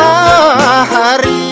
tu pahari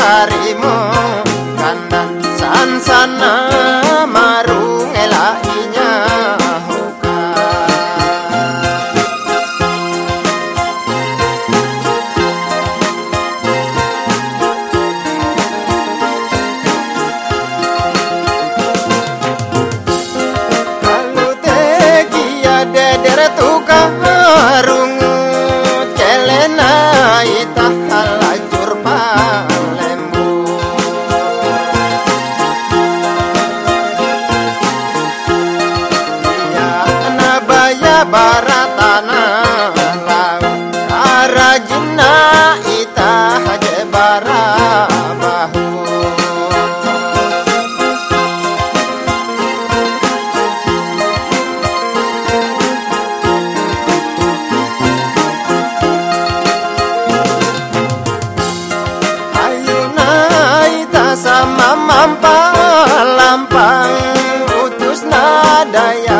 karimo kandan san sana daya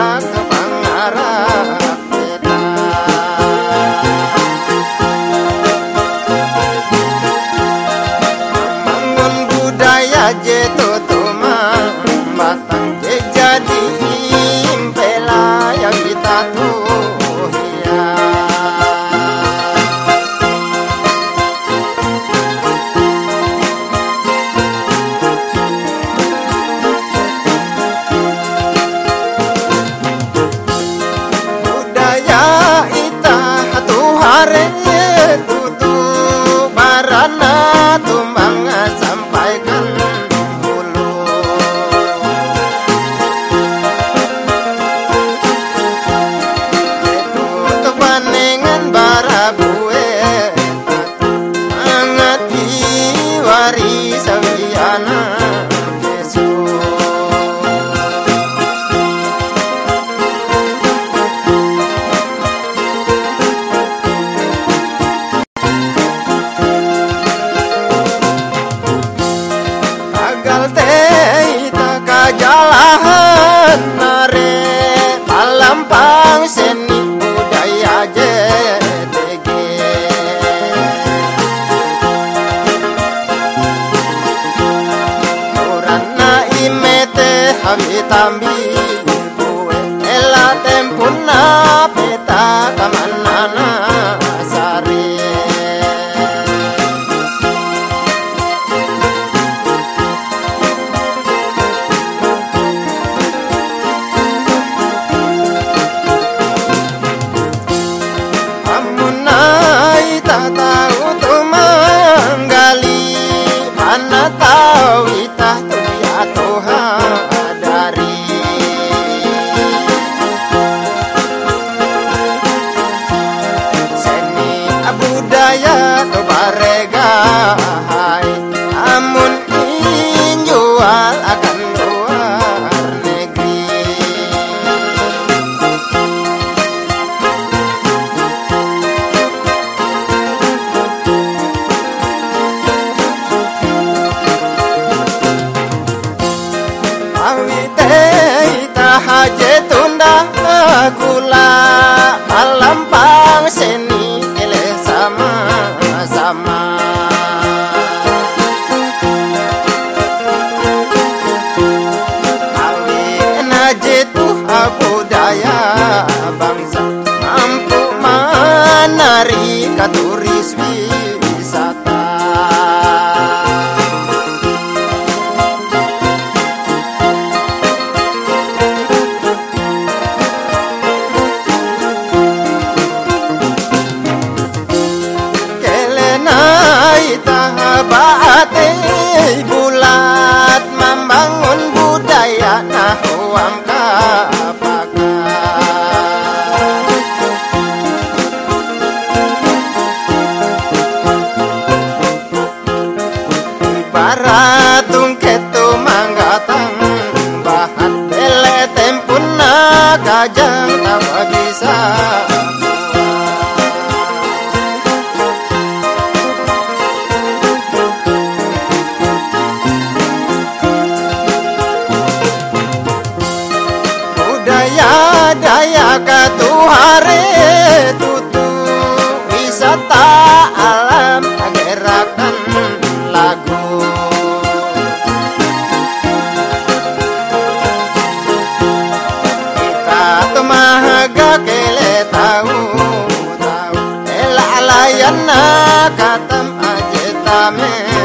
Arre turis wisata daya katuhare tutu wisata alam gerakan lagu. Kita tumahaga kele tahu tahu ela alayan na katam aje tamen